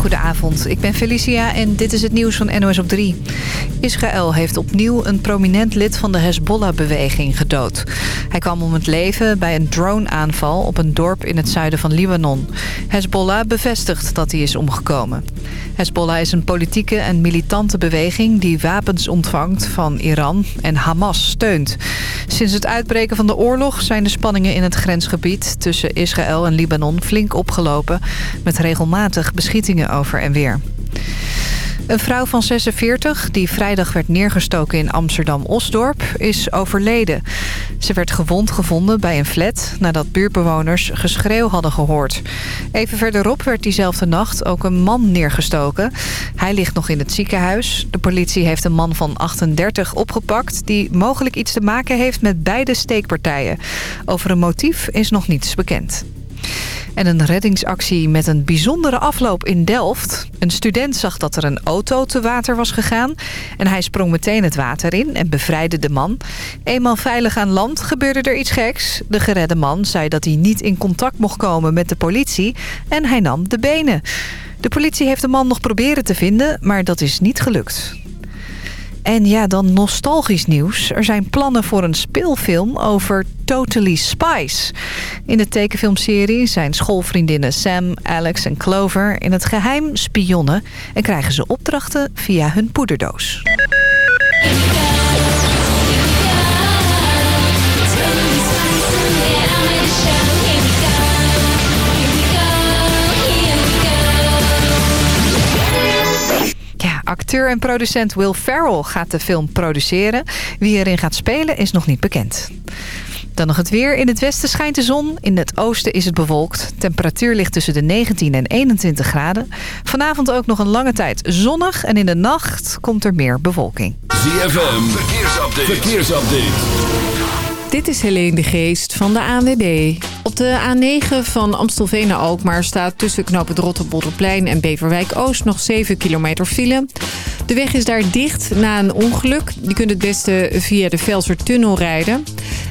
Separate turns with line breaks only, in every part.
Goedenavond, ik ben Felicia en dit is het nieuws van NOS op 3. Israël heeft opnieuw een prominent lid van de Hezbollah-beweging gedood. Hij kwam om het leven bij een drone-aanval op een dorp in het zuiden van Libanon. Hezbollah bevestigt dat hij is omgekomen. Hezbollah is een politieke en militante beweging die wapens ontvangt van Iran en Hamas steunt. Sinds het uitbreken van de oorlog zijn de spanningen in het grensgebied tussen Israël en Libanon flink opgelopen met regelmatig beschietingen over en weer. Een vrouw van 46, die vrijdag werd neergestoken in Amsterdam-Osdorp, is overleden. Ze werd gewond gevonden bij een flat nadat buurtbewoners geschreeuw hadden gehoord. Even verderop werd diezelfde nacht ook een man neergestoken. Hij ligt nog in het ziekenhuis. De politie heeft een man van 38 opgepakt... die mogelijk iets te maken heeft met beide steekpartijen. Over een motief is nog niets bekend. En een reddingsactie met een bijzondere afloop in Delft. Een student zag dat er een auto te water was gegaan. En hij sprong meteen het water in en bevrijdde de man. Eenmaal veilig aan land gebeurde er iets geks. De geredde man zei dat hij niet in contact mocht komen met de politie. En hij nam de benen. De politie heeft de man nog proberen te vinden, maar dat is niet gelukt. En ja, dan nostalgisch nieuws. Er zijn plannen voor een speelfilm over Totally Spice. In de tekenfilmserie zijn schoolvriendinnen Sam, Alex en Clover... in het geheim spionnen en krijgen ze opdrachten via hun poederdoos. Acteur en producent Will Ferrell gaat de film produceren. Wie erin gaat spelen is nog niet bekend. Dan nog het weer. In het westen schijnt de zon. In het oosten is het bewolkt. Temperatuur ligt tussen de 19 en 21 graden. Vanavond ook nog een lange tijd zonnig. En in de nacht komt er meer bewolking.
ZFM, verkeersupdate. verkeersupdate.
Dit is Helene de Geest van de ANWB. Op de A9 van Amstelveen naar Alkmaar staat tussen knoop het en Beverwijk-Oost nog 7 kilometer file. De weg is daar dicht na een ongeluk. Je kunt het beste via de Velsertunnel rijden.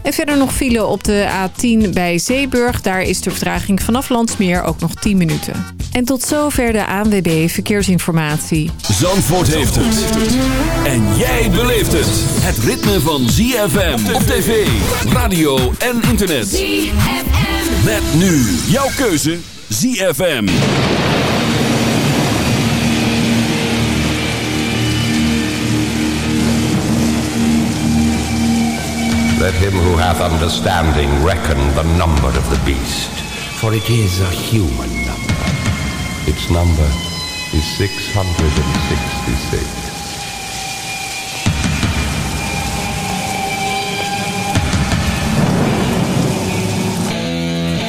En verder nog file op de A10 bij Zeeburg. Daar is de vertraging vanaf Landsmeer ook nog 10 minuten. En tot zover de ANWB Verkeersinformatie.
Zandvoort heeft het. En jij beleeft het. Het ritme van ZFM op tv, radio en internet. ZFM. Met nu jouw keuze ZFM.
Let him who hath understanding reckon the number of the beast, for it is a human number. Its number is 666.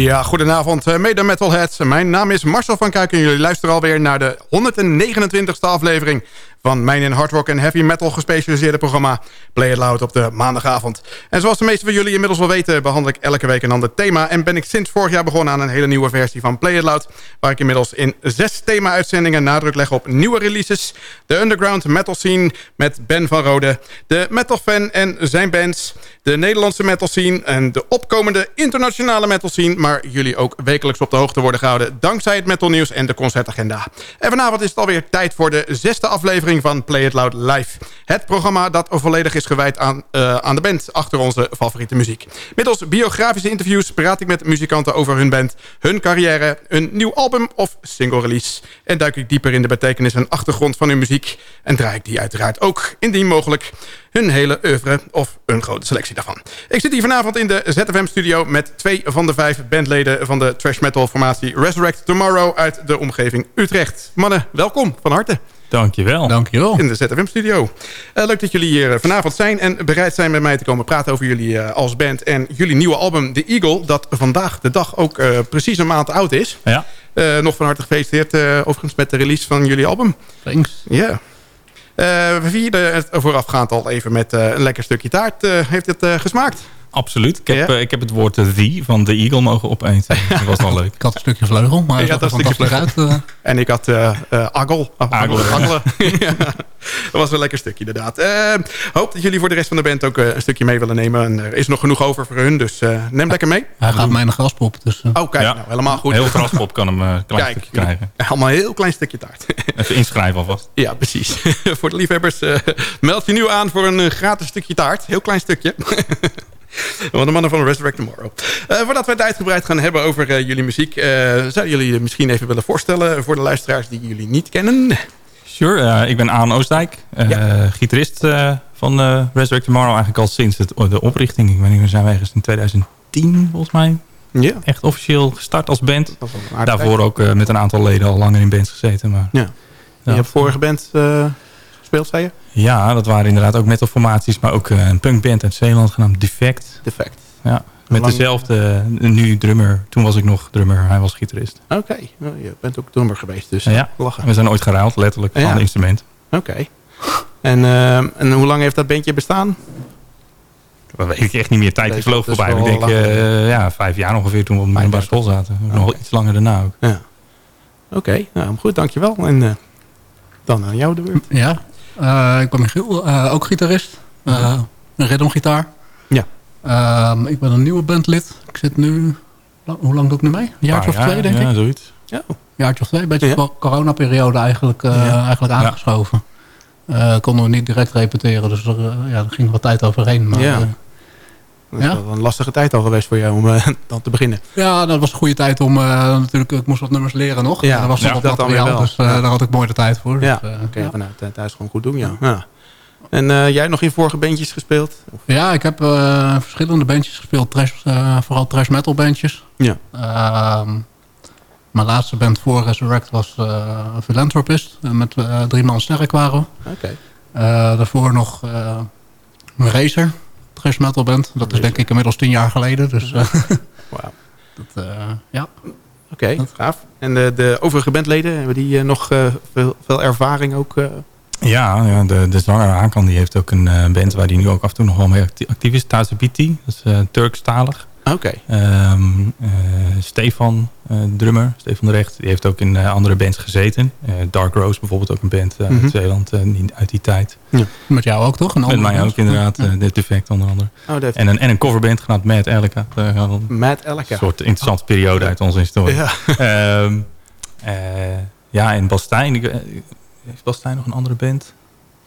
Ja, goedenavond, uh, mede metalheads. Mijn naam is Marcel van Kuik en jullie luisteren alweer naar de 129e aflevering van mijn in hard rock en heavy metal gespecialiseerde programma Play It Loud op de maandagavond. En zoals de meesten van jullie inmiddels wel weten behandel ik elke week een ander thema en ben ik sinds vorig jaar begonnen aan een hele nieuwe versie van Play It Loud waar ik inmiddels in zes thema-uitzendingen nadruk leg op nieuwe releases, de underground metal scene met Ben van Rode, de metal fan en zijn bands, de Nederlandse metal scene en de opkomende internationale metal scene, maar jullie ook wekelijks op de hoogte worden gehouden dankzij het metal nieuws en de concertagenda. En vanavond is het alweer tijd voor de zesde aflevering van Play It Loud Live. Het programma dat volledig is gewijd aan, uh, aan de band achter onze favoriete muziek. Middels biografische interviews praat ik met muzikanten over hun band, hun carrière, een nieuw album of single release. En duik ik dieper in de betekenis en achtergrond van hun muziek. En draai ik die uiteraard ook, indien mogelijk, hun hele oeuvre of een grote selectie daarvan. Ik zit hier vanavond in de ZFM-studio met twee van de vijf bandleden van de trash metal formatie Resurrect Tomorrow uit de omgeving Utrecht. Mannen, welkom van harte.
Dankjewel.
Dankjewel. In de ZFM-studio. Uh, leuk dat jullie hier eh, vanavond zijn en bereid zijn met mij te komen praten over jullie uh, als band. En jullie nieuwe album The Eagle, dat vandaag de dag ook uh, precies een maand oud is.
Ja.
nog van harte gefeliciteerd overigens met de release van jullie album.
Thanks.
Ja. Yeah. we vierden het voorafgaand al even met een lekker stukje taart. heeft het gesmaakt?
Absoluut. Ik heb, ja? uh, ik heb het woord the van de eagle mogen opeten. Dat was wel leuk.
Ik had een stukje vleugel, maar
ik had
een
stukje vleugel. Uit, uh... En ik had uh, agel.
Agel.
ja. Dat was wel een lekker stukje inderdaad. hoop dat jullie voor de rest van de band ook een stukje mee willen nemen. En er is nog genoeg over voor hun, dus neem lekker mee.
Hij gaat mij een graspop. Dus,
oh kijk, ja. nou, helemaal goed.
Heel graspop kan hem een klein kijk, stukje krijgen.
Allemaal een heel klein stukje taart.
Even inschrijven alvast.
Ja, precies. voor de liefhebbers meld je nu aan voor een gratis stukje taart. Heel klein stukje. Van de mannen van Resurrect Tomorrow. Uh, voordat we het uitgebreid gaan hebben over uh, jullie muziek... Uh, zouden jullie misschien even willen voorstellen... voor de luisteraars die jullie niet kennen?
Sure, ik ben Aan Oostdijk. Ja. Gitarist van Resurrect Tomorrow eigenlijk al sinds het, de oprichting. Ik weet niet, we zijn ergens in 2010 volgens mij.
Ja.
Echt officieel gestart als band. Daarvoor ook met een aantal leden al langer in bands gezeten. Maar,
ja. Je hebt vorige band gespeeld, zei je?
Ja, dat waren inderdaad ook metalformaties, maar ook uh, een punkband uit Zeeland genaamd Defect.
Defect.
Ja, met dezelfde, nu drummer. Toen was ik nog drummer, hij was gitarist.
Oké, okay. nou, je bent ook drummer geweest, dus
ja, lachen. we zijn ooit geruild, letterlijk, van ja. instrument.
Oké. En, uh, en hoe lang heeft dat bandje bestaan?
Dat weet ik echt niet meer. Tijd vloog voorbij. Ik denk, uh, ja, vijf jaar ongeveer toen we op de middelbare school zaten. Okay. Nog iets langer daarna ook.
Ja. Oké, okay. nou, goed, dankjewel. En dan aan jou de beurt.
Ja, ik ben Michiel, uh, ook gitarist. Uh, een rhythmgitaar.
Ja.
Ehm, ik ben een nieuwe bandlid. Ik zit nu... Hoe lang doe ik nu mee? Een jaartje of twee, denk
ja,
ik?
zoiets.
Ja. Een jaartje of twee. Een beetje ja. coronaperiode eigenlijk, ja. eigenlijk aangeschoven. konden we niet direct repeteren, dus er, ja, er ging wat tijd overheen. Maar,
ja. Dat is ja? wel een lastige tijd al geweest voor jou om uh, dan te beginnen.
Ja, dat was een goede tijd om... Uh, natuurlijk, ik moest wat nummers leren nog.
Ja,
dat was
ja,
wat
dat
materiaal, dus uh, daar had ik mooi de tijd voor.
Ja,
dus,
oké, ja. vanuit thuis gewoon goed doen, ja. ja. En jij nog in vorige bandjes gespeeld?
Of? Ja, ik heb verschillende bandjes gespeeld. Trash, vooral trash metal bandjes.
Ja.
Ehm, mijn laatste band voor Resurrect was een Philanthropist. met drie man sterk waren.
Oké.
daarvoor nog een Racer thrash metal band. Dat is denk ik inmiddels tien jaar geleden. Dus, uh,
wow.
dat, uh, ja.
Oké, okay, gaaf. En de, de overige bandleden, hebben die uh, nog veel, veel ervaring ook?
Ja, ja, de, de zanger Hakan die heeft ook een band waar hij nu ook af en toe nog wel mee actief is. Tazabiti, dat is Turkstalig.
Oké. Okay.
Um, uh, Stefan, uh, drummer, Stefan de Recht, die heeft ook in uh, andere bands gezeten. Dark Rose bijvoorbeeld, ook een band uit mm -hmm. Zeeland uit die tijd.
Ja. Met jou ook toch? Een
Met mij ook inderdaad, ja. de Defect onder andere.
Oh,
en, een, en een coverband genaamd Mad Elka.
Mad Elka.
Een soort interessante periode uit onze historie.
Ja,
um, ja en Bastijn, heeft Bastijn nog een andere band?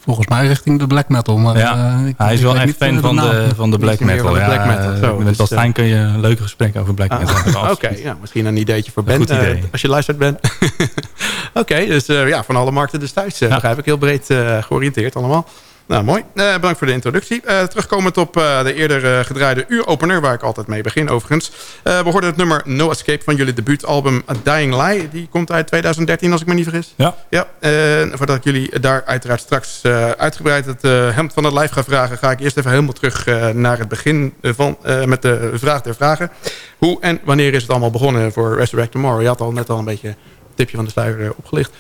Volgens mij richting de black metal. Maar,
ja, uh, ik, hij is wel echt fan van de, van de black metal.
Ja, black metal. Zo,
met dus, kun je een leuke gesprek over black metal
hebben. Oké, okay, ja, misschien een ideetje voor Ben. Uh, als je luistert, Ben. Oké, okay, dus uh, ja, van alle markten dus thuis. Ja. begrijp ik. Heel breed georiënteerd allemaal. Nou, mooi. Uh, bedankt voor de introductie. Uh, terugkomend op uh, de eerder gedraaide uuropener... waar ik altijd mee begin overigens. we hoorden het nummer No Escape van jullie debuutalbum A Dying Lie. Die komt uit 2013, als ik me niet vergis.
Ja.
ja voordat ik jullie daar uiteraard straks uitgebreid het hemd van het lijf ga vragen... ga ik eerst even helemaal terug naar het begin van, met de vraag der vragen. Hoe en wanneer is het allemaal begonnen voor Resurrect Tomorrow? Je had al net al een beetje een tipje van de sluier opgelicht.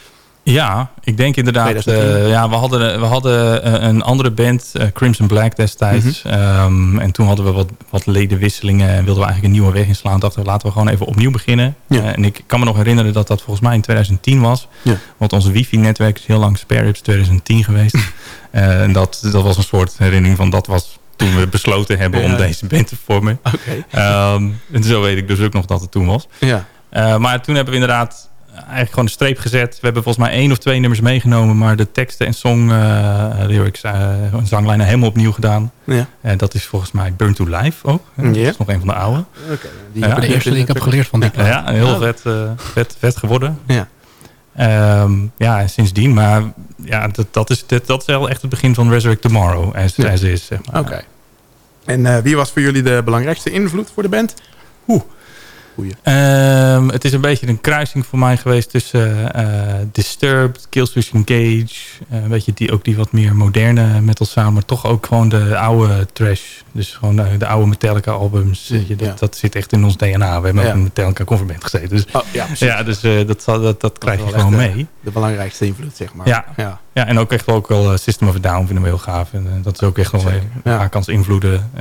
Ja, ik denk inderdaad. Uh, ja, we hadden, we hadden uh, een andere band, uh, Crimson Black destijds. Mm -hmm. um, en toen hadden we wat, wat ledenwisselingen en wilden we eigenlijk een nieuwe weg inslaan. Dachten we, laten we gewoon even opnieuw beginnen. Ja. en ik kan me nog herinneren dat dat volgens mij in 2010 was. Ja. Want onze wifi-netwerk is heel lang Spare 2010 geweest. en dat, dat was een soort herinnering van dat was toen we besloten hebben om deze band te vormen.
Okay.
Um, en zo weet ik dus ook nog dat het toen was.
Ja.
maar toen hebben we inderdaad eigenlijk gewoon een streep gezet. We hebben volgens mij één of twee nummers meegenomen... maar de teksten en song uh, lyrics, uh, zanglijnen helemaal opnieuw gedaan.
Ja.
Uh, dat is volgens mij Burn to Life ook. Dat is nog een van de oude.
Okay. Die ja, de eerste die ik heb geleerd van die
plaat. Ja, heel oh. vet, vet, vet geworden.
Ja.
Um, ja, en sindsdien. Maar ja, dat, dat, is, dat, dat is wel echt het begin van Resurrect Tomorrow. As, ja. as is, zeg maar.
Oké. Okay. En wie was voor jullie de belangrijkste invloed voor de band?
Oeh. Um, het is een beetje een kruising voor mij geweest tussen uh, Disturbed, Killswitch Engage. Uh, weet je, die, ook die wat meer moderne metal sound. Maar toch ook gewoon de oude trash. Dus gewoon de, de oude Metallica albums. Je, dat, ja. dat, zit echt in ons DNA. We hebben ja. ook een Metallica coverband gezeten. Dus,
oh, ja,
ja, dus dat, dat, dat krijg je gewoon mee.
De belangrijkste invloed, zeg maar.
Ja, ja. ja en ook echt wel, ook wel System of a Down vinden we heel gaaf. En dat is ook echt wel een kans invloeden.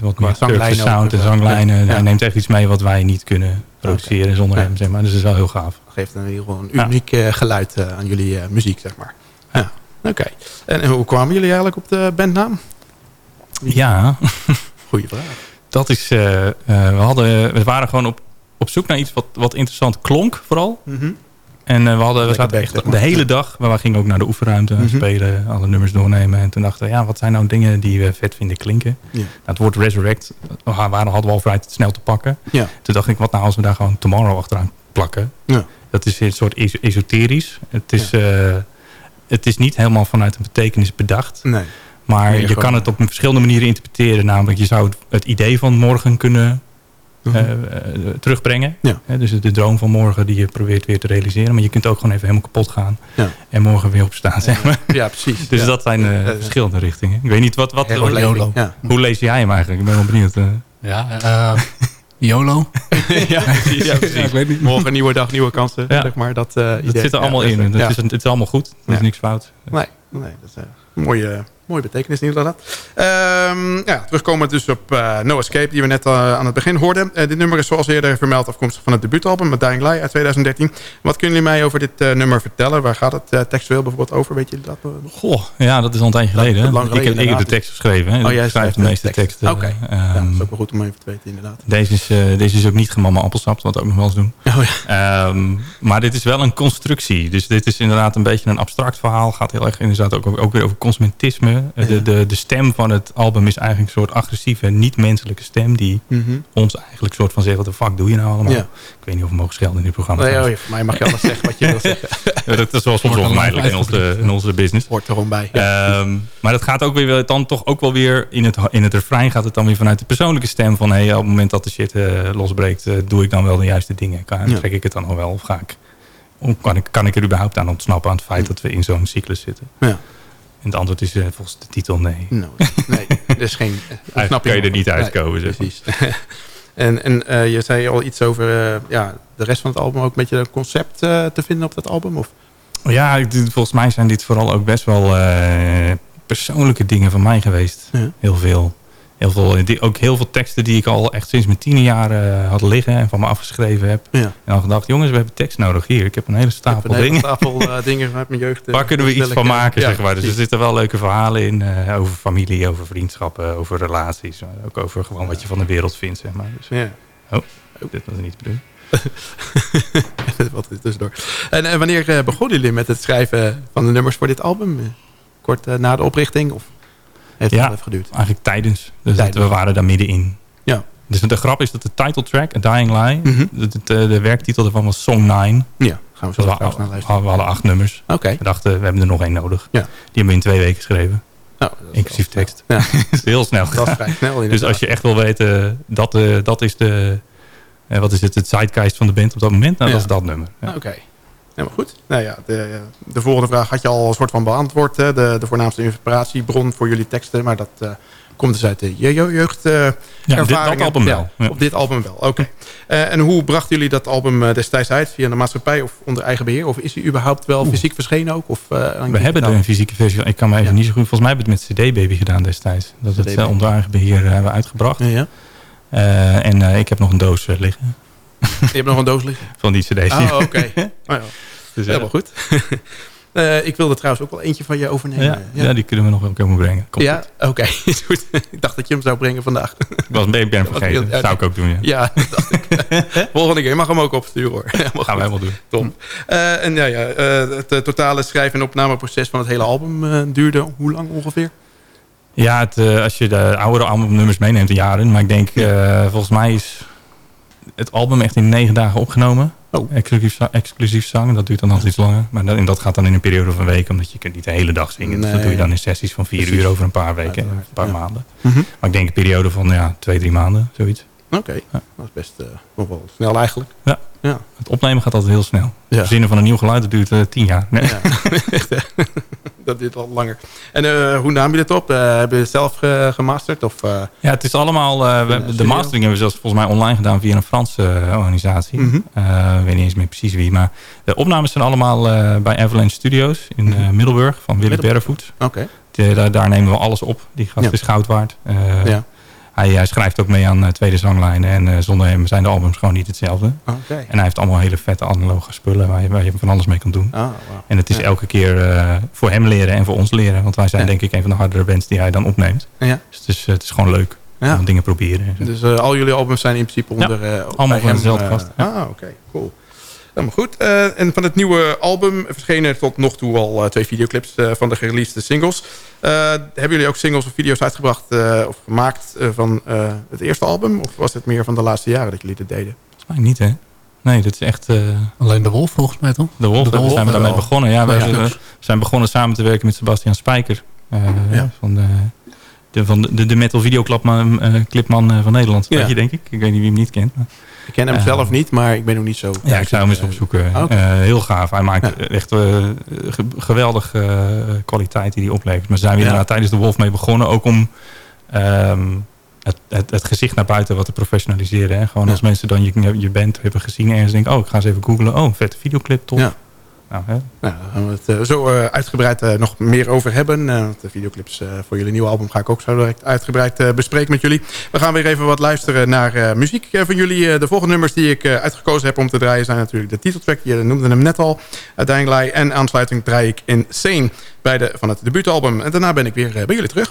wat meer sound en zanglijnen. Hij neemt echt iets mee wat wij niet kunnen produceren okay. zonder hem, zeg maar. Dus dat is wel heel gaaf.
Geeft een, een uniek ja. geluid uh, aan jullie uh, muziek, zeg maar. Ja. Oké. Okay. En, en, hoe kwamen jullie eigenlijk op de bandnaam?
Ja.
Goeie vraag.
Dat is, we, hadden, we waren gewoon op, op zoek naar iets wat, wat interessant klonk, vooral.
Mm -hmm.
En we, hadden, we zaten echt de hele dag, we gingen ook naar de oefenruimte mm -hmm. spelen, alle nummers doornemen. En toen dachten we, ja, wat zijn nou dingen die we vet vinden klinken?
Ja. Nou,
het woord Resurrect waren, hadden we al vrij snel te pakken.
Ja.
Toen dacht ik, wat nou als we daar gewoon Tomorrow achteraan plakken?
Ja.
Dat is een soort es esoterisch. Het is, uh, het is niet helemaal vanuit een betekenis bedacht.
Nee.
Maar je kan het op verschillende manieren interpreteren. Namelijk, je zou het idee van morgen kunnen uh, uh, terugbrengen.
Ja.
Uh, dus de droom van morgen die je probeert weer te realiseren. Maar je kunt ook gewoon even helemaal kapot gaan.
Ja.
En morgen weer opstaan, zeg maar.
Ja, precies.
dus
ja.
dat zijn verschillende richtingen. Ik weet niet, wat, wat,
wat YOLO.
Ja. hoe lees jij hem eigenlijk? Ik ben wel benieuwd.
Ja, YOLO.
ja, precies. ja, precies. ik weet niet. Morgen nieuwe dag, nieuwe kansen. Zeg maar, dat, idee.
dat zit er allemaal in. Het, is, het is allemaal goed. Er is niks fout.
Nee, nee dat is een mooie mooie betekenis inderdaad. Um, ja, terugkomen dus op uh, No Escape, die we net uh, aan het begin hoorden. Uh, dit nummer is zoals eerder vermeld afkomstig van het debuutalbum met Dying Light uit 2013. Wat kunnen jullie mij over dit nummer vertellen? Waar gaat het textueel bijvoorbeeld over? Weet je dat?
Goh, ja, dat is al een tijdje geleden.
Dat,
ik, heb, ik heb de tekst geschreven. Hè.
Oh, jij
schrijft de meeste teksten.
Oké, okay. ja, dat is ook wel goed om even te weten inderdaad.
Deze is, deze is ook niet gemama appelsap, wat ook nog wel eens doen.
Oh, ja.
um, maar dit is wel een constructie. Dus dit is inderdaad een beetje een abstract verhaal. Gaat heel erg inderdaad ook, ook weer over consumentisme. Ja. De, de, de stem van het album is eigenlijk een soort agressieve, niet-menselijke stem... die
mm -hmm.
ons eigenlijk soort van zegt, wat de fuck doe je nou allemaal?
Ja.
Ik weet niet of we mogen schelden in dit programma.
Nee, oh, voor mij mag je alles zeggen wat je wil zeggen.
ja, dat is wel soms in onze, in onze business.
Hoort er gewoon bij.
Ja. Um, maar dat gaat ook weer dan toch ook wel weer... in het, in het refrein gaat het dan weer vanuit de persoonlijke stem... van hey, op het moment dat de shit uh, losbreekt... Uh, doe ik dan wel de juiste dingen? Kan, trek ik het dan nog wel of ga ik... Kan ik, kan ik er überhaupt aan ontsnappen aan het feit dat we in zo'n cyclus zitten?
Ja.
En het antwoord is uh, volgens de titel nee.
No, nee, er is geen...
Snap je kan je er niet uitkomen.
Nee, precies. en en uh, je zei al iets over ja, de rest van het album. Ook een beetje een concept te vinden op dat album? Of?
Ja, volgens mij zijn dit vooral ook best wel persoonlijke dingen van mij geweest.
Ja.
Heel veel. Heel veel, ook heel veel teksten die ik al echt sinds mijn tiende jaar uh, had liggen en van me afgeschreven heb.
Ja.
En dan gedacht, jongens, we hebben tekst nodig hier. Ik heb een hele stapel
een
dingen.
stapel uh, dingen uit mijn jeugd.
Waar kunnen we iets van maken, zeg maar. Dus er zitten wel leuke verhalen in over familie, over vriendschappen, over relaties. Maar ook over gewoon wat je van de wereld vindt, zeg maar. Dus,
ja.
Oh, dit was niet bedoeld.
wat is tussendoor. En, en wanneer begonnen jullie met het schrijven van de nummers voor dit album? Kort na de oprichting? Of? Heeft
ja,
even geduurd?
eigenlijk tijdens. Dus tijdens. we waren daar middenin.
Ja.
Dus de grap is dat de title track, A Dying Lie,
mm -hmm.
de, de, de, werktitel ervan was Song 9.
Ja, gaan we zo
dus we,
naar luisteren.
We hadden acht nummers.
Oké. Okay.
We dachten, we hebben er nog één nodig.
Ja.
Die hebben we in twee weken geschreven.
Oh,
Inclusief tekst. Ja. heel snel.
Dat is vrij snel
Dus als je echt wil weten, dat, uh, dat is de... Uh, wat is het, het zeitgeist van de band op dat moment? Nou, ja. dat is dat nummer.
Ja. Oké. Okay. Maar goed. Nou ja, de, de, volgende vraag had je al een soort van beantwoord. Hè? De, de voornaamste inspiratiebron voor jullie teksten. Maar dat uh, komt dus uit de je jeugd uh,
ja, dit, dat album wel.
Ja, op dit album wel, oké. Okay. Uh, en hoe brachten jullie dat album destijds uit? Via de maatschappij of onder eigen beheer? Of is hij überhaupt wel Oeh. fysiek verschenen ook? Of,
We hebben er een fysieke versie. Ik kan me even niet zo goed... Volgens mij hebben we het met CD Baby gedaan destijds. Dat we het onder eigen beheer hebben uitgebracht.
Ja,
en ik heb nog een doos liggen.
Je hebt nog een doos liggen?
Van die cd's.
Oh, oké. Okay. oh, ja. dus, Helemaal goed. Uh, ik wilde trouwens ook wel eentje van je overnemen.
Ja, ja. ja die kunnen we nog wel komen brengen.
Komt ja, oké. Okay. ik dacht dat je hem zou brengen vandaag.
ik was een beetje vergeten. Dat zou ik ook doen. Ja,
ja dat dacht ik. Volgende keer. Je mag hem ook opsturen hoor.
Gaan we helemaal doen.
Tom. Uh, en ja, ja uh, het totale schrijven- en opnameproces van het hele album duurde hoe lang ongeveer?
Ja, het, als je de oudere albumnummers meeneemt, jaren. Maar ik denk, volgens mij is het album echt in negen dagen opgenomen. Oh. Exclusief, exclusief zang, dat duurt dan altijd iets langer. Maar dat, en dat gaat dan in een periode van weken, omdat je kunt niet de hele dag zingen. Dus dat doe je dan in sessies van vier uur over een paar weken, een paar maanden. Mm -hmm. Maar ik denk een periode van ja, twee, drie maanden, zoiets.
Oké, okay. ja. dat is best uh, nog wel snel eigenlijk.
Ja. ja, het opnemen gaat altijd heel snel. Ja. Verzinnen van een nieuw geluid, dat duurt uh, tien jaar. Nee. Ja.
dat duurt al langer. En uh, hoe naam je dit op? Hebben je het zelf ge gemasterd? Of,
ja, het is allemaal... We, de mastering hebben we zelfs volgens mij online gedaan via een Franse organisatie. Mm -hmm. ik weet niet eens meer precies wie. Maar de opnames zijn allemaal bij Avalanche Studios in -hmm. Middelburg van Willy Berrevoet.
Oké.
Okay. Daar, daar, nemen we alles op. Die gast is goud waard. ja. Hij, hij, schrijft ook mee aan uh, tweede zanglijnen. En uh, zonder hem zijn de albums gewoon niet hetzelfde.
Okay.
En hij heeft allemaal hele vette analoge spullen waar je, waar je van alles mee kan doen.
Oh, wow.
En het is ja. elke keer uh, voor hem leren en voor ons leren. Want wij zijn ja. denk ik een van de hardere bands die hij dan opneemt.
Ja.
Dus het is, het is gewoon leuk. Om dingen proberen.
Dus al jullie albums zijn in principe onder...
allemaal van dezelfde gast.
Ah, oké. Okay. Cool. Helemaal goed. Uh, en van het nieuwe album verschenen tot nog toe al uh, twee videoclips uh, van de gereleased singles. hebben jullie ook singles of video's uitgebracht of gemaakt van het eerste album? Of was het meer van de laatste jaren dat jullie dit deden?
Volgens mij niet, hè? Nee, dit is echt...
Alleen De Wolf volgens mij, toch?
De Wolf, daar zijn we daarmee begonnen. Ja, wij ja, zijn begonnen samen te werken met Sebastian Spijker. Ja. Van de, de, van de, de metal videoclipman clipman van Nederland. Ja. Weet je, denk ik. Ik weet niet wie hem niet kent. Maar...
Ik ken hem uh, zelf niet, maar ik ben nog niet zo...
Ja, ik zou hem eens opzoeken. Uh, okay. heel gaaf. Hij maakt echt ge geweldige kwaliteit die hij oplevert. Maar zijn we ja. tijdens de Wolf mee begonnen. Ook om um, het, het, het, gezicht naar buiten wat te professionaliseren. Hè? Gewoon ja. als mensen dan je, je band hebben gezien en denken... oh, ik ga eens even googlen. Oh, een vette videoclip, top.
Ja. Nou? Nou, gaan we het uh, zo uh, uitgebreid uh, nog meer over hebben. de videoclips voor jullie nieuwe album ga ik ook zo direct uitgebreid bespreken met jullie. We gaan weer even wat luisteren naar muziek van jullie. de volgende nummers die ik uitgekozen heb om te draaien zijn natuurlijk de titeltrack. Je noemde hem net al, Dying En aansluiting draai ik Insane, beide van het debuutalbum. En daarna ben ik weer bij jullie terug.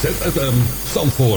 ZFM Zandvoort.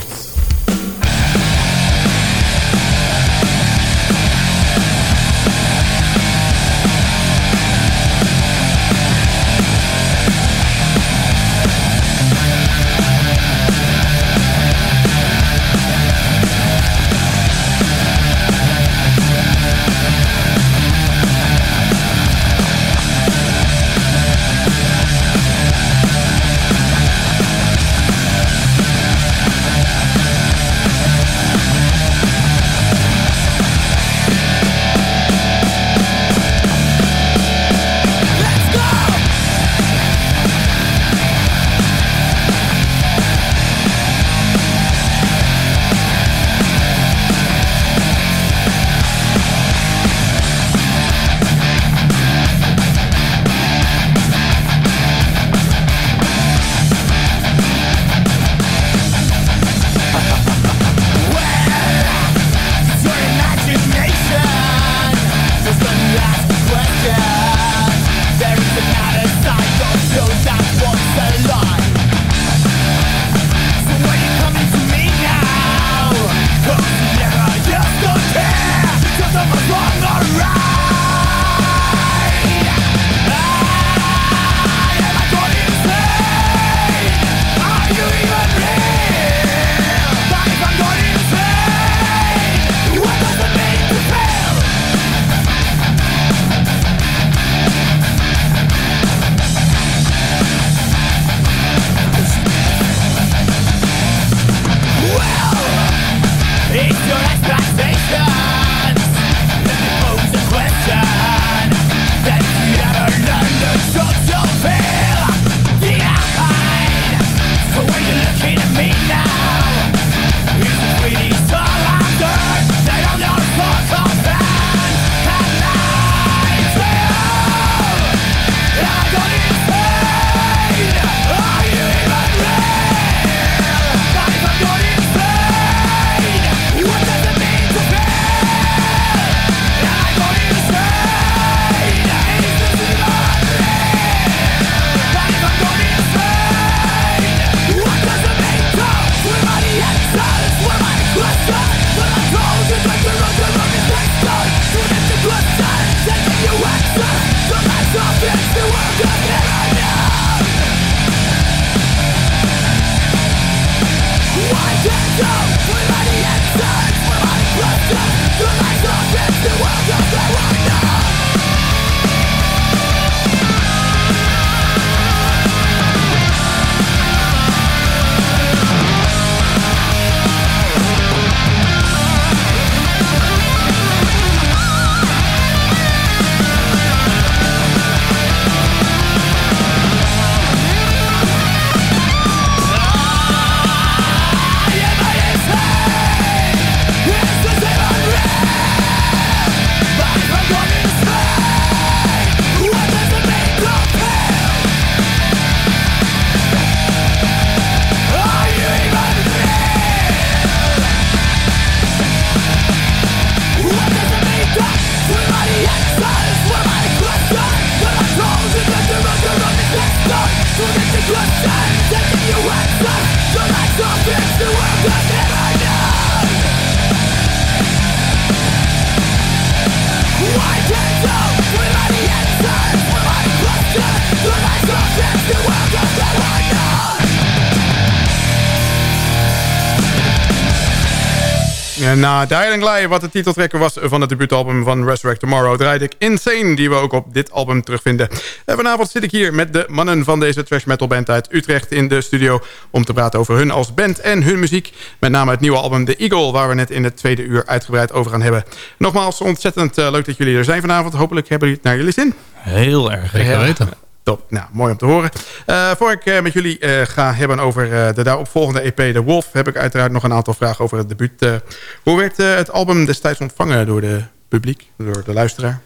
Na Dying Light, wat de titeltrekker was van het debuutalbum van Resurrect Tomorrow... draaide ik Insane, die we ook op dit album terugvinden. En vanavond zit ik hier met de mannen van deze trash metal band uit Utrecht in de studio... om te praten over hun als band en hun muziek. Met name het nieuwe album The Eagle, waar we net in het tweede uur uitgebreid over gaan hebben. Nogmaals, ontzettend eh, leuk dat jullie er zijn vanavond. Hopelijk hebben jullie het naar jullie zin.
Heel erg. Zeker weten.
Top, nou, mooi om te horen. Uh, voor ik uh, met jullie uh, ga hebben over de daaropvolgende EP The Wolf... heb ik uiteraard nog een aantal vragen over het debuut. hoe werd het album destijds ontvangen door de publiek, door de luisteraar?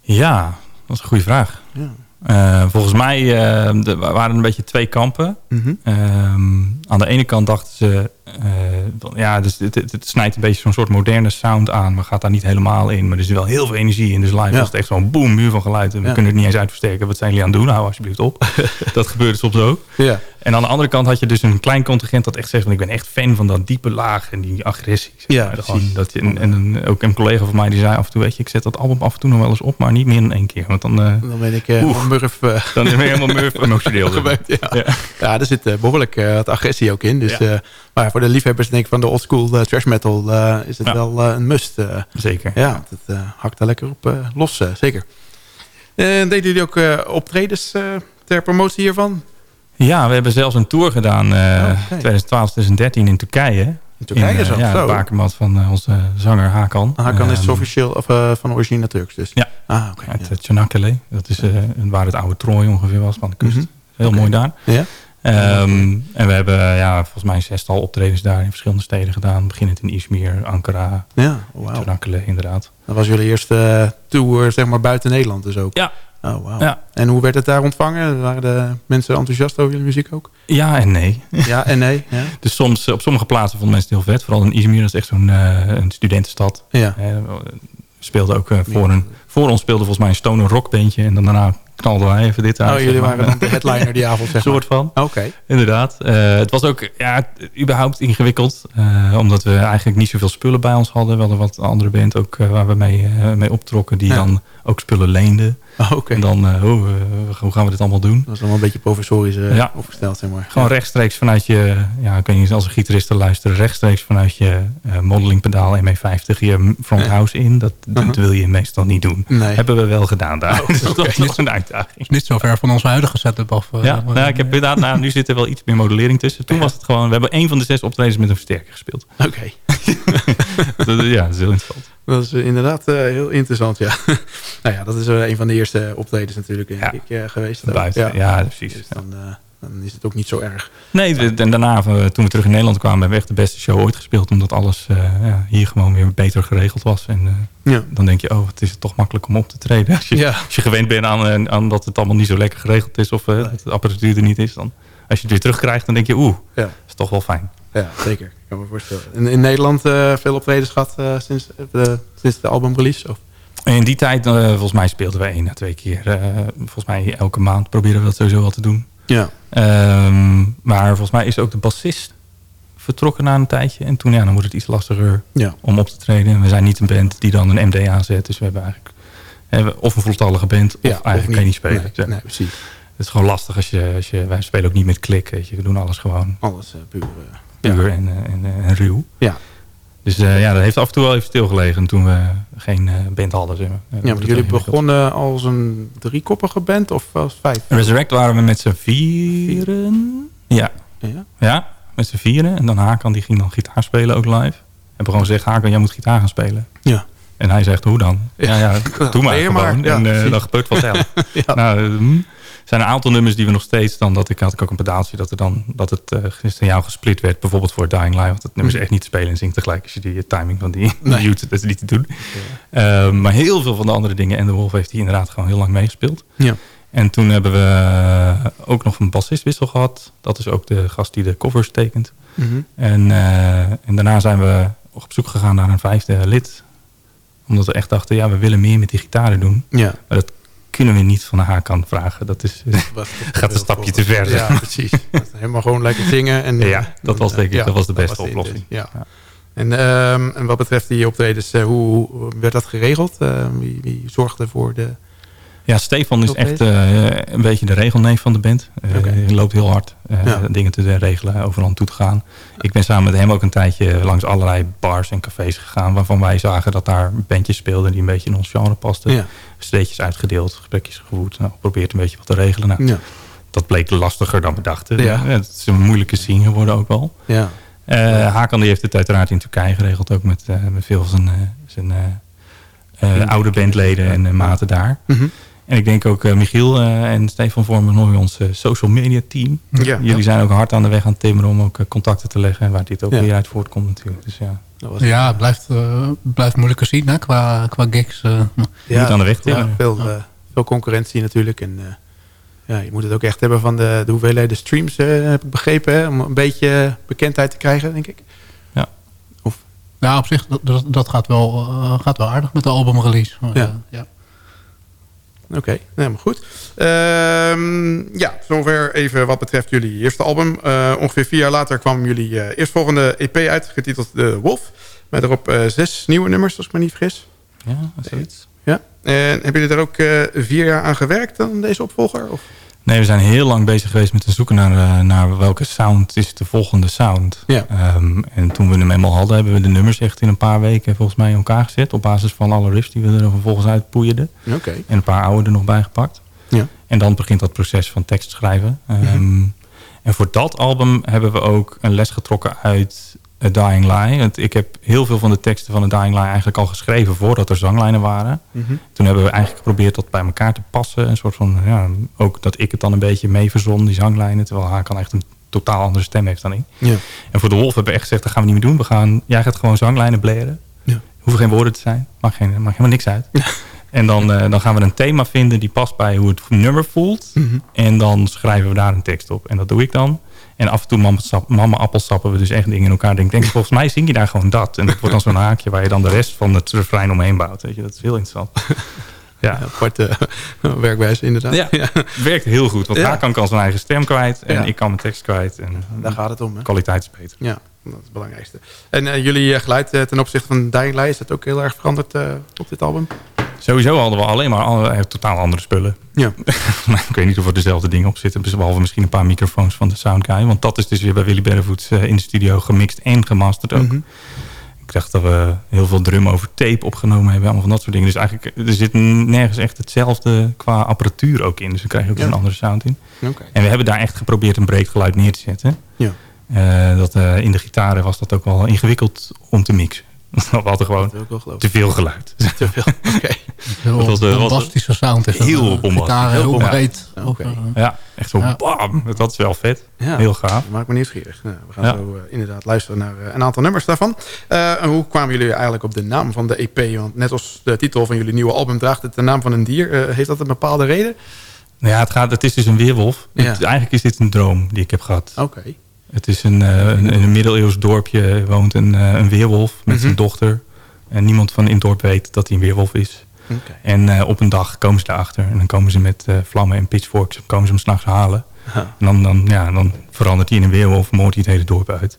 Ja, dat is een goede vraag. Ja. volgens mij er waren een beetje twee kampen. Mm -hmm. aan de ene kant dachten ze... ja, dus het, het, snijdt een beetje zo'n soort moderne sound aan. Maar gaat daar niet helemaal in. Maar er is wel heel veel energie in. Dus live ja. was het echt zo'n boom, muur van geluid. En we kunnen het niet eens uitversterken. Wat zijn jullie aan het doen? Hou alsjeblieft op. dat gebeurde soms ook. Ja. En aan de andere kant had je dus een klein contingent dat echt zegt... Van, ik ben echt fan van dat diepe laag en die agressie.
Ja,
gewoon, dat je, en, en, ook een collega van mij die zei af en toe... weet je, ik zet dat album af en toe nog wel eens op... maar niet meer in één keer. Want dan, uh,
dan ben ik uh, murf. Uh,
dan ben je helemaal murf emotioneel.
ja. Ja. ja, er zit behoorlijk wat agressie ook in. Dus, maar voor de liefhebbers denk ik van de oldschool trash metal... is het wel een must.
zeker.
Ja, het hakt er lekker op los, zeker. deden jullie ook optredens ter promotie hiervan?
Ja, we hebben zelfs een tour gedaan uh, 2012, 2013 in Turkije.
In Turkije in,
uh, Ja, de bakermat van onze zanger Hakan.
Hakan is ehm, officieel of, van origine Turks dus?
Ja,
ah, okay,
uit ja. Tjanakkale. Dat is waar het oude Trooi ongeveer was van de kust. Mm -hmm. Heel okay. mooi daar.
Ja.
Um, en we hebben ja, volgens mij zestal optredens daar in verschillende steden gedaan. Beginnend in Izmir, Ankara,
ja, wow.
Tjanakkale inderdaad.
Dat was jullie eerste tour zeg maar buiten Nederland dus ook?
Ja,
Oh, wow. Ja. En hoe werd het daar ontvangen? Waren de mensen enthousiast over jullie muziek ook?
Ja en nee.
Ja en nee. Ja.
dus soms, op sommige plaatsen vonden mensen het heel vet. Vooral in Izmir, dat is echt zo'n uh, een studentenstad.
Ja.
Uh, speelde ook uh, voor, een, voor ons speelde volgens mij een stoner rockbandje. En dan daarna knalden wij even dit uit.
Oh, jullie waren dan de headliner die avond, zeg
maar. soort van.
Oké.
Inderdaad. Uh, het was ook ja, überhaupt ingewikkeld. Uh, omdat we eigenlijk niet zoveel spullen bij ons hadden. We hadden wat andere band ook waar we mee, mee optrokken. Die ja. dan ook spullen leenden.
Oh, okay.
En dan, oh, hoe gaan we dit allemaal doen?
Dat is allemaal een beetje professorisch ja. opgesteld, zeg maar.
Gewoon ja. rechtstreeks vanuit je, ja, weet niet, als een gitarist te luisteren, rechtstreeks vanuit je modelingpedaal ME50 je front house in. Dat, -huh. dat, wil je meestal niet doen.
Nee.
Hebben we wel gedaan daar. Oh, dus okay. dat is een uitdaging.
Niet zo ver van onze huidige setup af.
ja, nou, ik heb inderdaad, nou, nu zit er wel iets meer modellering tussen. Toen was het gewoon, we hebben één van de zes optredens met een versterker gespeeld.
Oké. Okay.
ja, dat is heel interessant.
Dat is inderdaad uh, heel interessant, ja. nou ja, dat is een van de eerste optredens natuurlijk, denk ja. ik, uh, geweest.
Buiten, ja, ja precies.
Dus dan, dan, is het ook niet zo erg.
Nee, en daarna, toen we terug in Nederland kwamen, hebben we echt de beste show ooit gespeeld. Omdat alles ja, hier gewoon weer beter geregeld was. En dan denk je, oh, het is toch makkelijk om op te treden. Als je, als je gewend bent aan, aan dat het allemaal niet zo lekker geregeld is. Of dat de apparatuur er niet is. Dan, als je het weer terugkrijgt, dan denk je, oeh, dat is toch wel fijn.
Ja, zeker. Ik kan me voorstellen. In, in Nederland uh, veel optredens gehad uh, sinds, de, sinds de albumrelease? Of?
In die tijd, uh, volgens mij speelden we één à twee keer. volgens mij elke maand proberen we dat sowieso wel te doen.
Ja.
Um, maar volgens mij is ook de bassist vertrokken na een tijdje. En toen, ja, dan wordt het iets lastiger
ja.
om op te treden. We zijn niet een band die dan een MD aanzet. Dus we hebben eigenlijk hebben of een voltallige band, of
ja,
eigenlijk kan je niet spelen.
Nee, nee, precies.
Het is gewoon lastig als je, als je... Wij spelen ook niet met klik, weet je. We doen alles gewoon.
Alles puur
puur en, en, en, ruw.
Ja.
Dus uh, ja, dat heeft af en toe wel even stilgelegen toen we geen uh, band hadden. Zeg maar.
Ja, maar jullie begonnen als een driekoppige band of als vijf?
Resurrect waren we met z'n vieren. Ja.
Ja,
ja met z'n vieren. En dan Hakan die ging dan gitaar spelen ook live. En we gewoon gezegd, Hakan, jij moet gitaar gaan spelen.
Ja.
En hij zegt, hoe dan? Ja, ja, doe maar gewoon. Ja, en uh, dat gebeurt vanzelf. ja. Nou, er zijn een aantal nummers die we nog steeds dan... dat ik had ik ook een pedaaltje dat, er dan, dat het uh, signaal gesplit werd. Bijvoorbeeld voor Dying Live. Want het nummer is echt niet spelen en zingt tegelijk... als je die timing van die nee. mute, dat is niet te doen. Ja. Uh, maar heel veel van de andere dingen... en de Wolf heeft die inderdaad gewoon heel lang meegespeeld.
Ja.
En toen hebben we ook nog een bassistwissel gehad. Dat is ook de gast die de covers tekent.
Mm -hmm.
en, uh, en daarna zijn we op zoek gegaan naar een vijfde lid. Omdat we echt dachten, ja, we willen meer met die gitaren doen.
Ja.
Maar dat kunnen we niet van de haarkant vragen. Dat is, gaat een stapje te ver.
Ja, precies. Helemaal gewoon lekker zingen. En,
ja, dat was denk ik ja, dat was de beste was oplossing.
Ja. ja. En, um, en wat betreft die optredens, uh, hoe, hoe werd dat geregeld? Uh, wie, wie zorgde voor de...
Ja, Stefan is echt uh, een beetje de regelneef van de band. Okay. Hij loopt heel hard ja. dingen te regelen, overal toe te gaan. Ik ben samen met hem ook een tijdje langs allerlei bars en cafés gegaan... waarvan wij zagen dat daar bandjes speelden die een beetje in ons genre pasten.
Ja.
Steetjes uitgedeeld, gesprekjes gevoerd. Nou, probeert een beetje wat te regelen. Nou,
ja.
Dat bleek lastiger dan we dachten.
Ja.
Het is een moeilijke scene geworden ook wel.
Ja.
Uh, Hakan die heeft het uiteraard in Turkije geregeld. Ook met, uh, met veel van zijn, zijn uh, oude bandleden en maten daar.
Mm -hmm.
En ik denk ook uh, Michiel uh, en Stefan vormen nog ons uh, social media team.
Ja,
Jullie
ja.
zijn ook hard aan de weg aan het timmeren om ook contacten te leggen. Waar dit ook ja. weer uit voortkomt natuurlijk. Dus ja,
ja het blijft, blijft moeilijker zien hè, qua, qua gigs.
ja, Niet aan de weg timmeren.
veel, veel concurrentie natuurlijk. En, Ja, je moet het ook echt hebben van de, de hoeveelheden streams, heb ik begrepen. Hè? Om een beetje bekendheid te krijgen, denk ik.
Ja.
Of? Ja, op zich, dat, dat gaat, wel, gaat wel aardig met de albumrelease.
Ja. ja. Oké, okay, helemaal goed. Uh, ja, zover even wat betreft jullie eerste album. Uh, ongeveer vier jaar later kwam jullie uh, eerstvolgende EP uit, getiteld The Wolf. Met erop uh, zes nieuwe nummers, als ik me niet vergis.
Ja, zoiets.
Ja, en hebben jullie er ook vier jaar aan gewerkt dan deze opvolger? Of?
Nee, we zijn heel lang bezig geweest met te zoeken naar, uh, naar welke sound is de volgende sound.
Ja.
Um, en toen we hem eenmaal hadden, hebben we de nummers echt in een paar weken volgens mij in elkaar gezet. Op basis van alle riffs die we er vervolgens uitpoeierden.
Okay.
En een paar oude er nog bij gepakt.
Ja.
En dan begint dat proces van tekst schrijven. Um,
ja.
En voor dat album hebben we ook een les getrokken uit A Dying Lie. Want ik heb heel veel van de teksten van A Dying Lie eigenlijk al geschreven voordat er zanglijnen waren.
Mm -hmm.
Toen hebben we eigenlijk geprobeerd dat bij elkaar te passen. Een soort van, ja, ook dat ik het dan een beetje mee verzon, die zanglijnen. Terwijl haar kan echt een totaal andere stem heeft dan ik.
Ja.
En voor de Wolf hebben we echt gezegd, dat gaan we niet meer doen. We gaan, jij gaat gewoon zanglijnen bleren.
Ja.
Hoeven geen woorden te zijn. Maakt, geen, maakt helemaal niks uit.
Ja.
En dan, uh, dan gaan we een thema vinden die past bij hoe het nummer voelt.
Mm -hmm.
En dan schrijven we daar een tekst op. En dat doe ik dan. En af en toe mama, sap, mama appelsappen we dus echt dingen in elkaar. Ik denk, volgens mij zing je daar gewoon dat. En dat wordt dan zo'n haakje waar je dan de rest van het refrein omheen bouwt. Weet je, dat is heel interessant. Ja,
aparte werkwijze inderdaad.
Ja, het werkt heel goed. Want
Ja.
haar kan, kan zijn eigen stem kwijt. En
Ja.
ik kan mijn tekst kwijt. En
Daar gaat het om. Hè?
kwaliteit is beter.
Ja, dat is het belangrijkste. En eh, jullie eh, geluid ten opzichte van Dying Light, is dat ook heel erg veranderd op dit album?
Sowieso hadden we alleen maar alle, eh, totaal andere spullen.
Ja.
Ik weet niet of er dezelfde dingen op zitten. Behalve misschien een paar microfoons van de Soundguy. Want dat is dus weer bij Willy Berrevoets eh, in de studio gemixt en gemasterd ook.
Mhm.
Ik dacht dat we heel veel drum over tape opgenomen hebben. Allemaal van dat soort dingen. Dus eigenlijk er zit nergens echt hetzelfde qua apparatuur ook in. Dus we krijgen ook
Ja.
een andere sound in. En we hebben daar echt geprobeerd een breed geluid neer te zetten.
Ja.
Eh, dat, eh, in de gitaren was dat ook wel ingewikkeld om te mixen. We hadden gewoon te veel geluid.
Te veel. Oké.
Heel
Dat was, was-
bombastische sound. Is dat,
Heel bombastisch.
Heel
heel breed.
Ja,
eh,
Ja, echt zo
Ja.
bam. Dat is wel vet.
Ja.
Heel gaaf.
Dat maakt me nieuwsgierig. Nou, we gaan
Ja.
zo eh, inderdaad luisteren naar eh, een aantal nummers daarvan. Eh, en hoe kwamen jullie eigenlijk op de naam van de EP? Want net als de titel van jullie nieuwe album draagt het de naam van een dier. Eh, heeft dat een bepaalde reden?
Nou ja, het, gaat, het is dus een weerwolf.
Ja.
Het- eigenlijk is dit een droom die ik heb gehad.
Oké.
Het is een, eh, een, een middeleeuws dorpje woont een, eh, een weerwolf met
Mhm.
zijn dochter. En niemand van in het dorp weet dat hij een weerwolf is. En eh, op een dag komen ze daarachter. En dan komen ze met eh, vlammen en pitchforks. komen ze hem s'nachts halen. En dan, dan, ja, dan verandert hij in een weerwolf. Moordt hij het hele dorp uit.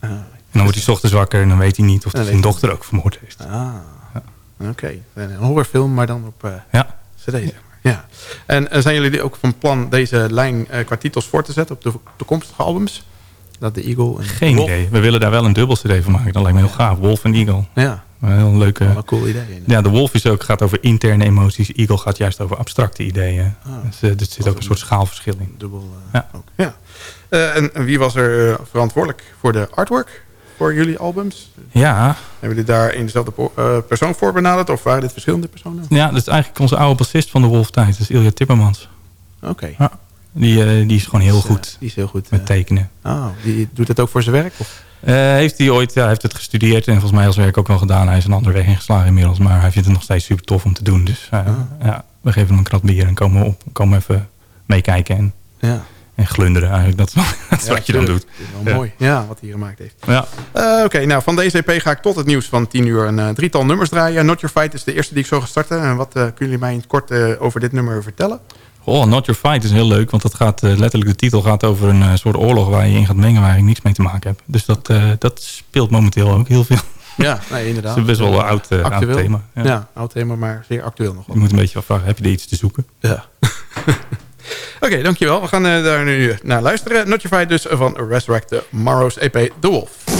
ah,
En dan wordt hij 's ochtends wakker. En dan weet hij niet of hij zijn dochter ook vermoord heeft.
ah. Oké. Een horrorfilm, maar dan op eh,
Ja.
cd, maar. Ja. En eh, zijn jullie ook van plan deze lijn eh, qua titels voor te zetten op de toekomstige albums? Dat de Eagle en
Geen
Wolf?
idee. We willen daar wel een dubbel cd van maken. Dat lijkt me heel gaaf. Wolf en Eagle.
Ja,
Een heel leuke...
wel een cool idee. inderdaad.
Ja, de Wolf is ook, gaat over interne emoties. Eagle gaat juist over abstracte ideeën.
Ah.
Dus, eh, er zit ook een soort schaalverschil in.
Dubbel.
Ja.
ook. ja. En, en wie was er verantwoordelijk voor de artwork voor jullie albums?
Ja,
Hebben jullie daar een dezelfde eh, persoon voor benaderd? Of waren dit verschillende personen?
ja, dat is eigenlijk onze oude bassist van de Wolf-tijd. Dat is Ilja Timmermans.
Oké.
Ja. Die, eh, die is gewoon heel
eh,
goed
die is heel goed.
met tekenen.
oh, die doet het ook voor zijn werk? Of?
Heeft hij ooit, ja, heeft het gestudeerd en volgens mij als werk ook wel gedaan. Hij is een andere weg ingeslagen inmiddels, maar hij vindt het nog steeds super tof om te doen. Dus
Ah.
ja, we geven hem een krat bier en komen, op, komen even meekijken en,
Ja.
En glunderen eigenlijk. Dat, wat- dat is
Ja,
wat je dan doet.
wel
Ja.
mooi. Ja, wat hij hier gemaakt heeft.
Ja.
Eh, Oké, nou van deze EP ga ik tot het nieuws van 10 uur een eh, drietal nummers draaien. Not Your Fight is de eerste die ik zo ga starten. En wat eh, kunnen jullie mij in het kort over dit nummer vertellen?
Oh, Not Your Fight is heel leuk, want dat gaat, letterlijk de titel gaat over een soort oorlog waar je in gaat mengen waar je niks mee te maken hebt. Dus dat, dat speelt momenteel ook heel veel.
Ja, nee, inderdaad.
Het is best wel een oud, oud thema.
Ja.
Ja.
oud thema, maar zeer actueel nog wel.
Je moet een beetje afvragen, heb je er iets te zoeken?
Ja. Oké, dankjewel. We gaan eh, daar nu naar luisteren. Not Your Fight dus van Resurrect Morrow's EP The Wolf.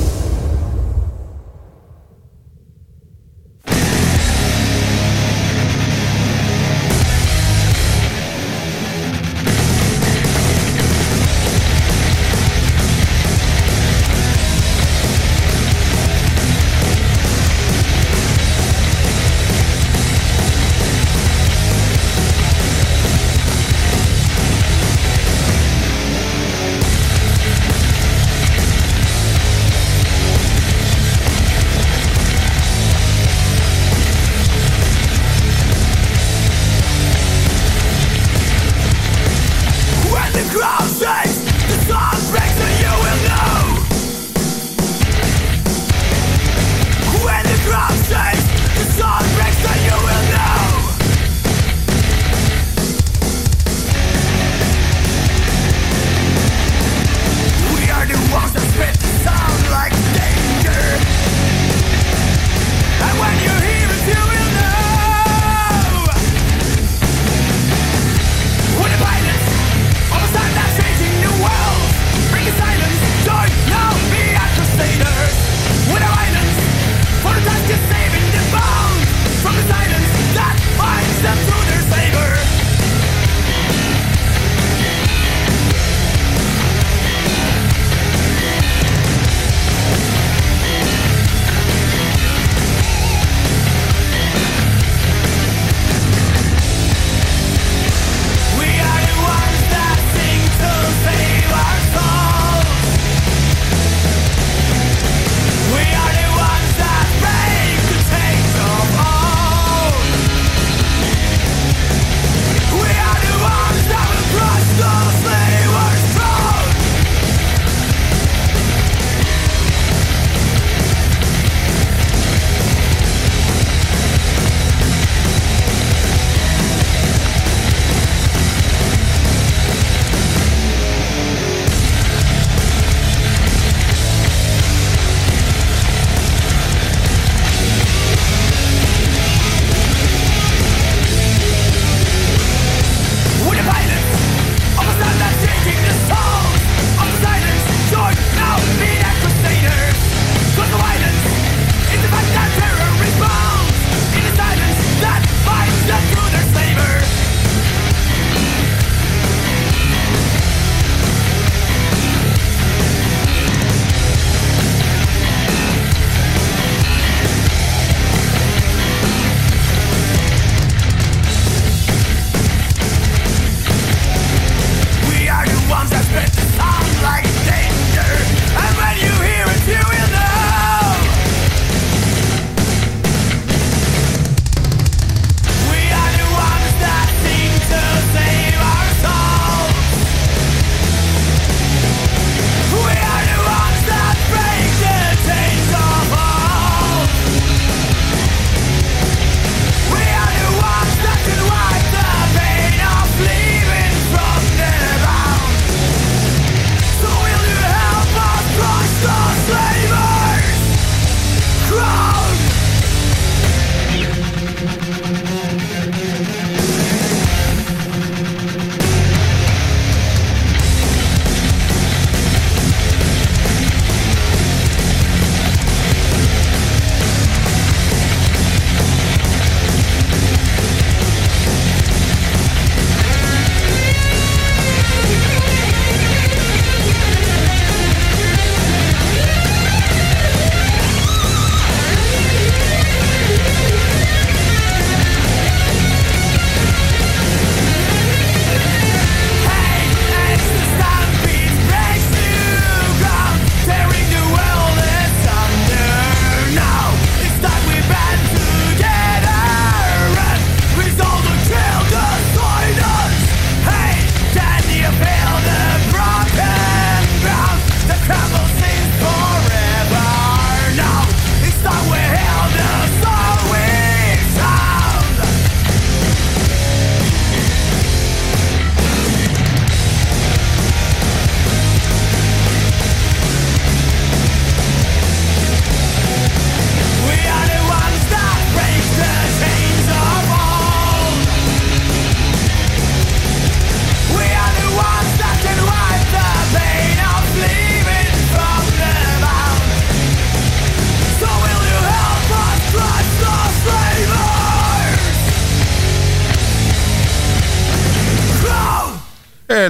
I'm.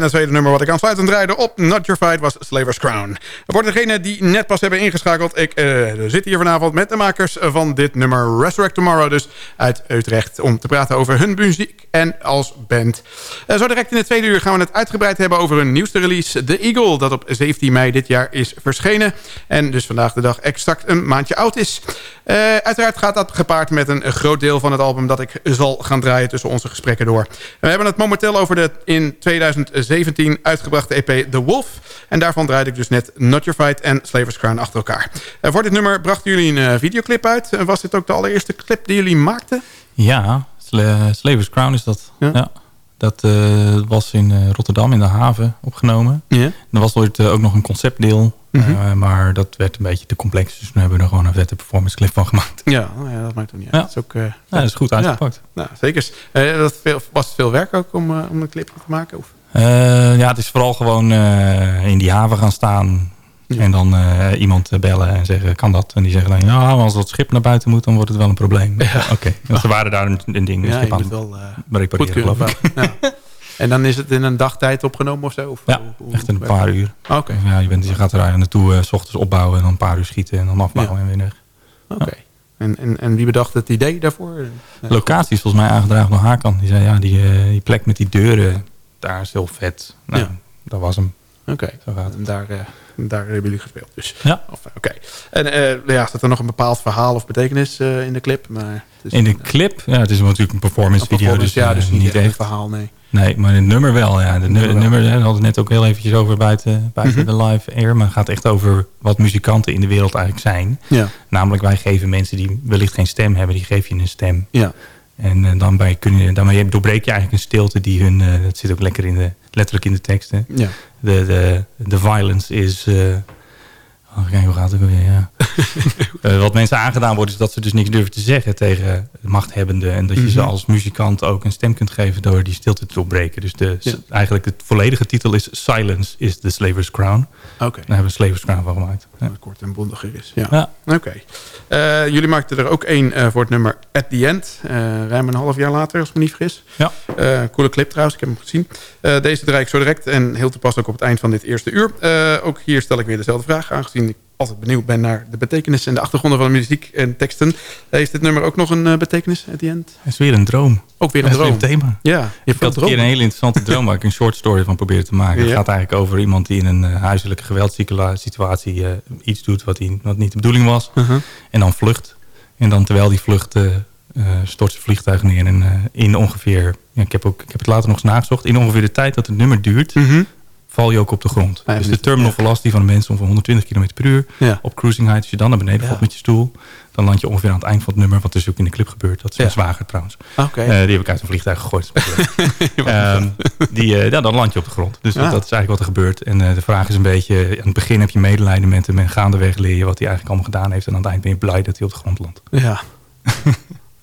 En het tweede nummer wat ik aansluitend draaide op Not Your Fight was Slaver's Crown. Voor degene die net pas hebben ingeschakeld... ik uh, zit hier vanavond met de makers van dit nummer Resurrect Tomorrow... dus uit Utrecht om te praten over hun muziek en als band. Uh, zo direct in het tweede uur gaan we het uitgebreid hebben over hun nieuwste release... The Eagle, dat op 17 mei dit jaar is verschenen. En dus vandaag de dag exact een maandje oud is. Uh, uiteraard gaat dat gepaard met een groot deel van het album... dat ik zal gaan draaien tussen onze gesprekken door. We hebben het momenteel over de in 2017 uitgebrachte EP The Wolf. En daarvan draaide ik dus net Not Your Fight en Slaver's Crown achter elkaar. Uh, voor dit nummer brachten jullie een uh, videoclip uit. En was dit ook de allereerste clip die jullie maakten?
Ja, Slaver's Crown is dat. Ja. ja. Dat uh, was in Rotterdam in de haven opgenomen. Ja. Er was ooit ook nog een conceptdeel Mm -hmm. uh, maar dat werd een beetje te complex. Dus nu hebben we er gewoon een vette performance clip van gemaakt.
Ja, nou ja dat maakt ook niet uit. Ja. Dat is, ook, uh,
ja, dat is goed uitgepakt.
Ja, nou, zeker. Uh, dat veel, was het veel werk ook om, om een clip te maken? Of?
Ja, het is vooral gewoon in die haven gaan staan. En dan iemand bellen en zeggen, kan dat? En die zeggen dan, ja, als dat schip naar buiten moet, dan wordt het wel een probleem. Ja. Oké, okay. ze waren daar een, een ding. Een schip aan
wel, repareren, geloof ik. Ja. En dan is het in een dagtijd opgenomen of zo? Of,
ja,
hoe,
echt in een paar uur.
Oké. Okay.
Ja, je, bent, je gaat er naartoe uh, s ochtends opbouwen en dan een paar uur schieten en dan afbouwen ja. en weer weg.
Oké. Okay. Ja. En, en, en wie bedacht het idee daarvoor?
Locatie is volgens mij aangedragen door Hakan. Die zei, ja, die, uh, die plek met die deuren, daar is heel vet. Nou, ja. dat was hem.
Oké, okay. daar, uh, daar hebben jullie gespeeld dus.
Ja.
Oké. Okay. En uh, ja, staat er nog een bepaald verhaal of betekenis uh, in de clip? Maar
het in de een, clip? Ja, het is natuurlijk een performance, een performance
video. Dus,
ja,
dus niet echt een verhaal, nee.
Nee, maar het nummer wel. Ja. De nummer, nummer daar hadden we net ook heel eventjes over buiten, buiten mm -hmm. de live air. Maar het gaat echt over wat muzikanten in de wereld eigenlijk zijn.
Ja.
Namelijk wij geven mensen die wellicht geen stem hebben, die geef je een stem.
Ja.
En uh, dan bij, kun je, daarmee doorbreek je eigenlijk een stilte die hun, uh, dat zit ook lekker in de, letterlijk in de teksten.
Ja.
De, de, de violence is... Uh, Oh, kijk, hoe gaat het weer? Ja. uh, wat mensen aangedaan wordt, is dat ze dus niks durven te zeggen tegen de machthebbenden. En dat je mm -hmm. ze als muzikant ook een stem kunt geven door die stilte te doorbreken. Dus de, ja. eigenlijk het volledige titel is Silence is the Slaver's Crown.
Oké. Okay.
Daar hebben we Slaver's Crown van gemaakt.
Ja. Dat kort en bondiger is. Ja. ja. Oké. Okay. Uh, jullie maakten er ook één uh, voor het nummer At The End. Ruim een half jaar later, als ik me niet vergis.
Ja.
coole clip trouwens, ik heb hem gezien. deze draai ik zo direct en heel te pas ook op het eind van dit eerste uur. ook hier stel ik weer dezelfde vraag, aangezien altijd benieuwd ben naar de betekenis en de achtergronden van de muziek en teksten. Heeft dit nummer ook nog een uh, betekenis at the end?
Het is weer een droom.
Ook weer een
het
droom.
een thema.
Ja, je
ik had een keer een hele interessante droom waar ik een short story van probeerde te maken. Ja. Het gaat eigenlijk over iemand die in een uh, huiselijke geweldssituatie uh, iets doet wat, wat niet de bedoeling was.
Uh -huh.
En dan vlucht. En dan terwijl die vlucht stort zijn vliegtuig neer. En in ongeveer, ja, ik, heb ook, ik heb het later nog eens nagezocht, in ongeveer de tijd dat het nummer duurt...
-huh
val je ook op de grond. Ja, dus de terminal ja. velocity van de mensen ongeveer 120 km per uur.
Ja.
Op cruising height, als je dan naar beneden valt met je stoel... dan land je ongeveer aan het eind van het nummer... wat dus ook in de clip gebeurt. Dat is mijn zwager trouwens.
Okay.
Uh, die heb ik uit een vliegtuig gegooid. um, die, uh, ja, dan land je op de grond. Dus dat, dat is eigenlijk wat er gebeurt. En uh, de vraag is een beetje... aan het begin heb je medelijden met hem... en gaandeweg leer je wat hij eigenlijk allemaal gedaan heeft... en aan het eind ben je blij dat hij op de grond landt.
Ja.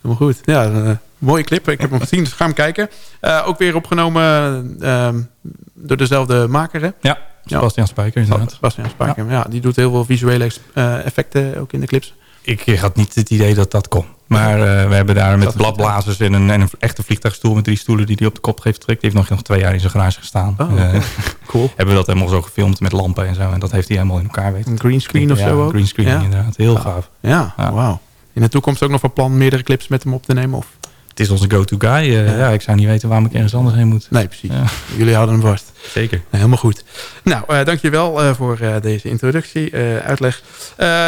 Helemaal goed. Ja, mooie clip. Ik heb hem gezien, dus ga hem kijken. Uh, ook weer opgenomen uh, door dezelfde maker, hè?
Ja, Sebastian Spijker inderdaad.
Sebastian Spijker, ja. ja. Die doet heel veel visuele uh, effecten ook in de clips.
Ik had niet het idee dat dat kon. Maar we hebben daar met bladblazers en een, en een echte vliegtuigstoel... met drie stoelen die hij op de kop heeft getrekt. Die heeft nog, nog twee jaar in zijn garage gestaan.
Oh, okay. cool.
hebben we dat helemaal zo gefilmd met lampen en zo. En dat heeft hij helemaal in elkaar weten.
Een greenscreen of
ja,
zo ook?
greenscreen
ja.
inderdaad. Heel gaaf.
Ja, ja. wauw. In de toekomst ook nog van plan meerdere clips met hem op te nemen? Of?
Het is onze go-to guy. Uh, ja. ja. ik zou niet weten waarom ik ergens anders heen moet.
Nee, precies. Ja. Jullie houden hem vast.
Zeker.
helemaal goed. Nou, uh, dankjewel uh, voor deze introductie, uitleg.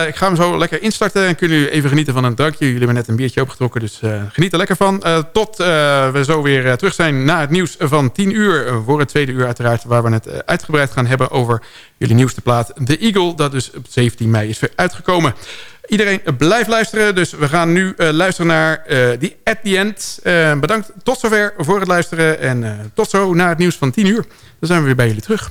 ik ga hem zo lekker instarten en kunnen jullie even genieten van een drankje. Jullie hebben net een biertje opgetrokken, dus geniet er lekker van. tot we zo weer terug zijn na het nieuws van 10 uur. voor het tweede uur uiteraard, waar we het uitgebreid gaan hebben over jullie nieuwste plaat. The Eagle, dat dus op 17 mei is weer uitgekomen. Iedereen blijft luisteren, dus we gaan nu uh, luisteren naar uh, die At The End. Bedankt tot zover voor het luisteren en tot zo na het nieuws van 10 uur. Dan zijn we weer bij jullie terug.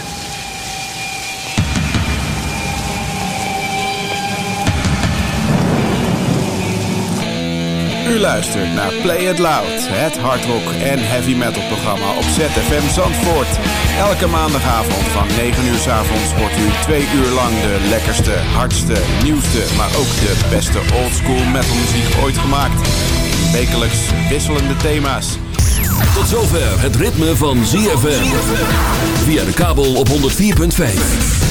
U luistert naar Play It Loud, het hardrock en heavy metal programma op ZFM Zandvoort. Elke maandagavond van 9 uur s avonds hoort u twee uur lang de lekkerste, hardste, nieuwste, maar ook de beste oldschool metal muziek ooit gemaakt. Wekelijks wisselende thema's.
Tot zover het ritme van ZFM. Via de kabel op 104.5.